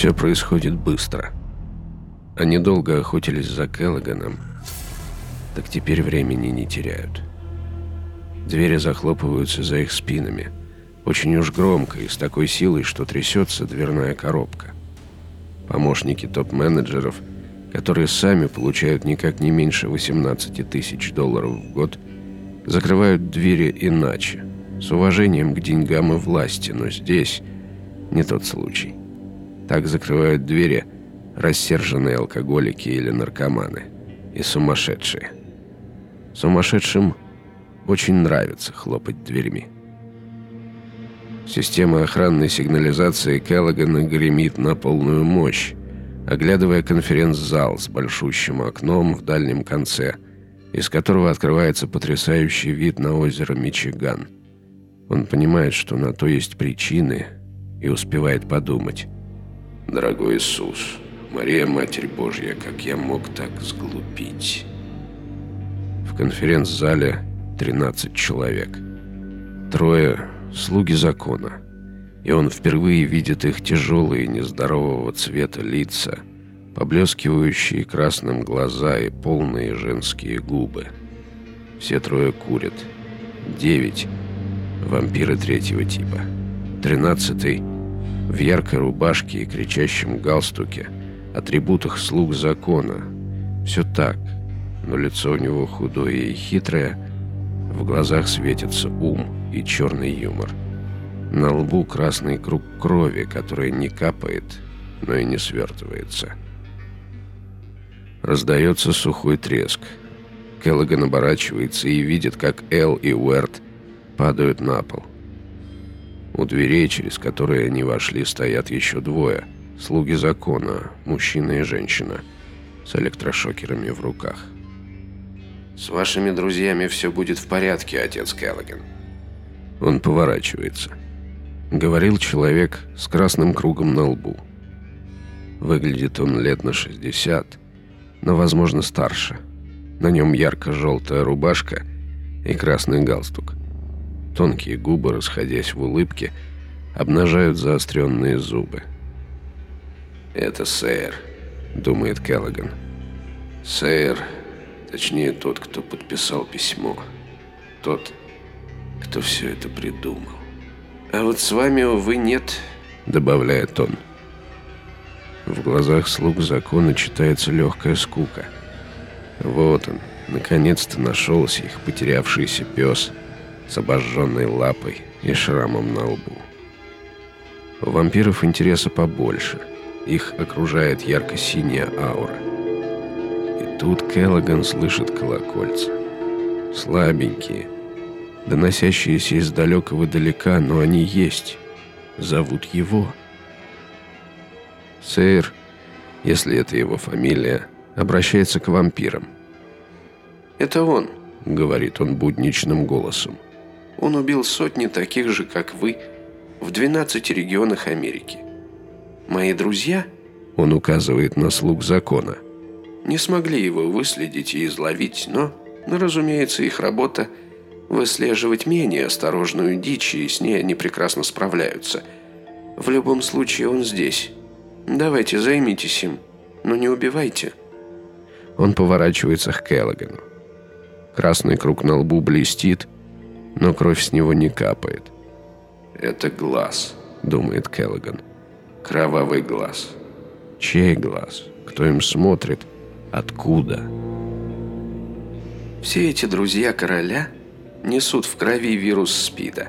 Все происходит быстро. Они долго охотились за Келлоганом, так теперь времени не теряют. Двери захлопываются за их спинами. Очень уж громко и с такой силой, что трясется дверная коробка. Помощники топ-менеджеров, которые сами получают никак не меньше 18 тысяч долларов в год, закрывают двери иначе, с уважением к деньгам и власти, но здесь не тот случай. Так закрывают двери рассерженные алкоголики или наркоманы и сумасшедшие. Сумасшедшим очень нравится хлопать дверьми. Система охранной сигнализации Келлогана гремит на полную мощь, оглядывая конференц-зал с большущим окном в дальнем конце, из которого открывается потрясающий вид на озеро Мичиган. Он понимает, что на то есть причины, и успевает подумать. «Дорогой Иисус, Мария, Матерь Божья, как я мог так сглупить?» В конференц-зале 13 человек. Трое – слуги закона. И он впервые видит их тяжелые, нездорового цвета лица, поблескивающие красным глаза и полные женские губы. Все трое курят. Девять – вампиры третьего типа. Тринадцатый – в яркой рубашке и кричащем галстуке, атрибутах слуг закона. Все так – но лицо у него худое и хитрое, в глазах светится ум и черный юмор. На лбу красный круг крови, который не капает, но и не свертывается. Раздается сухой треск. Келлоган оборачивается и видит, как Эл и Уэрт падают на пол. У дверей, через которые они вошли, стоят еще двое. Слуги закона, мужчина и женщина, с электрошокерами в руках. «С вашими друзьями все будет в порядке, отец Келлоган». Он поворачивается. Говорил человек с красным кругом на лбу. Выглядит он лет на 60, но, возможно, старше. На нем ярко-желтая рубашка и красный галстук. Тонкие губы, расходясь в улыбке, обнажают заостренные зубы. «Это сэр», — думает Келлоган. «Сэр Точнее, тот, кто подписал письмо. Тот, кто все это придумал. «А вот с вами, увы, нет», — добавляет он. В глазах слуг закона читается легкая скука. Вот он, наконец-то нашелся их потерявшийся пес с обожженной лапой и шрамом на лбу. У вампиров интереса побольше. Их окружает ярко-синяя аура — тут Келлоган слышит колокольца. Слабенькие, доносящиеся из далекого далека, но они есть. Зовут его. Сэр, если это его фамилия, обращается к вампирам. «Это он», — говорит он будничным голосом. «Он убил сотни таких же, как вы, в 12 регионах Америки. Мои друзья...» — он указывает на слуг закона — не смогли его выследить и изловить, но, ну, разумеется, их работа выслеживать менее осторожную дичь, и с ней они прекрасно справляются. В любом случае он здесь. Давайте, займитесь им, но не убивайте. Он поворачивается к Келлогану. Красный круг на лбу блестит, но кровь с него не капает. «Это глаз», — думает Келлоган. «Кровавый глаз». Чей глаз? Кто им смотрит? Откуда? Все эти друзья короля несут в крови вирус СПИДа.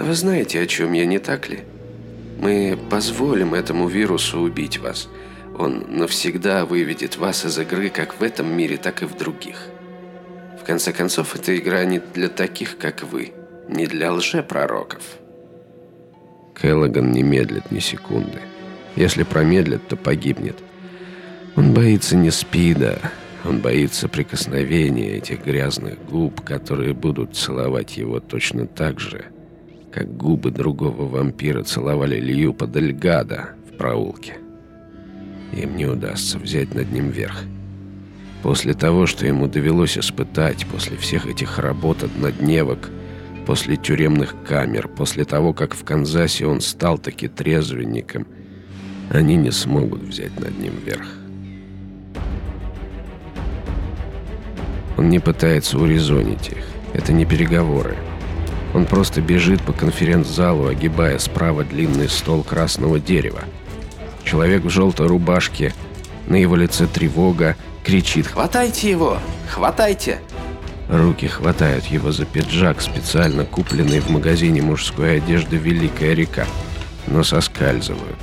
Вы знаете, о чем я, не так ли? Мы позволим этому вирусу убить вас. Он навсегда выведет вас из игры как в этом мире, так и в других. Конце концов, эта игра не для таких, как вы, не для лжепророков. Келлоган не медлит ни секунды. Если промедлит, то погибнет. Он боится не спида, он боится прикосновения этих грязных губ, которые будут целовать его точно так же, как губы другого вампира целовали Льюпа Дельгада в проулке. Им не удастся взять над ним верх. После того, что ему довелось испытать, после всех этих работ однодневок, после тюремных камер, после того, как в Канзасе он стал таки трезвенником – они не смогут взять над ним верх. Он не пытается урезонить их. Это не переговоры. Он просто бежит по конференц-залу, огибая справа длинный стол красного дерева. Человек в желтой рубашке, на его лице тревога, кричит «Хватайте его! Хватайте!» Руки хватают его за пиджак, специально купленный в магазине мужской одежды «Великая река», но соскальзывают.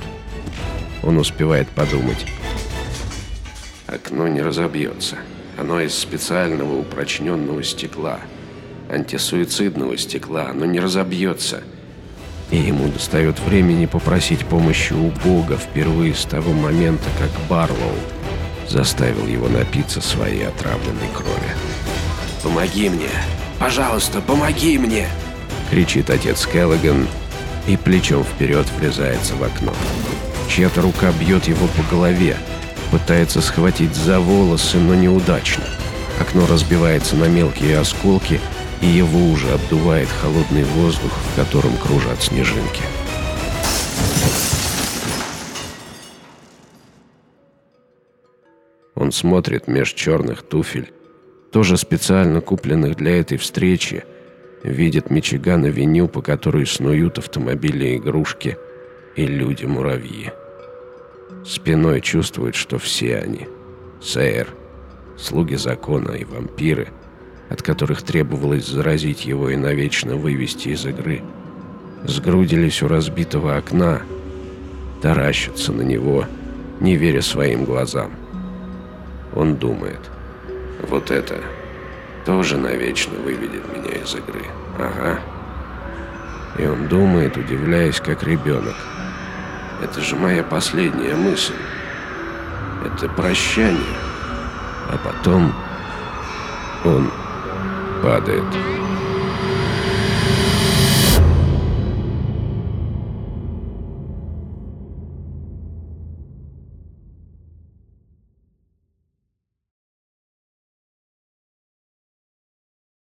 Он успевает подумать. Окно не разобьется. Оно из специального упрочненного стекла. Антисуицидного стекла. Оно не разобьется. И ему достает времени попросить помощи у Бога впервые с того момента, как Барлоу заставил его напиться своей отравленной крови. «Помоги мне! Пожалуйста, помоги мне!» кричит отец Келлоган и плечом вперед врезается в окно. Чья-то рука бьет его по голове, пытается схватить за волосы, но неудачно. Окно разбивается на мелкие осколки, и его уже обдувает холодный воздух, в котором кружат снежинки. Он смотрит меж черных туфель, тоже специально купленных для этой встречи, видит Мичиган-авеню, по которой снуют автомобили-игрушки и люди-муравьи. Спиной чувствует, что все они — Сейер, слуги закона и вампиры, от которых требовалось заразить его и навечно вывести из игры, сгрудились у разбитого окна, таращатся на него, не веря своим глазам. Он думает, вот это тоже навечно выведет меня из игры. Ага. И он думает, удивляясь, как ребенок. Это же моя последняя мысль. Это прощание. А потом он падает.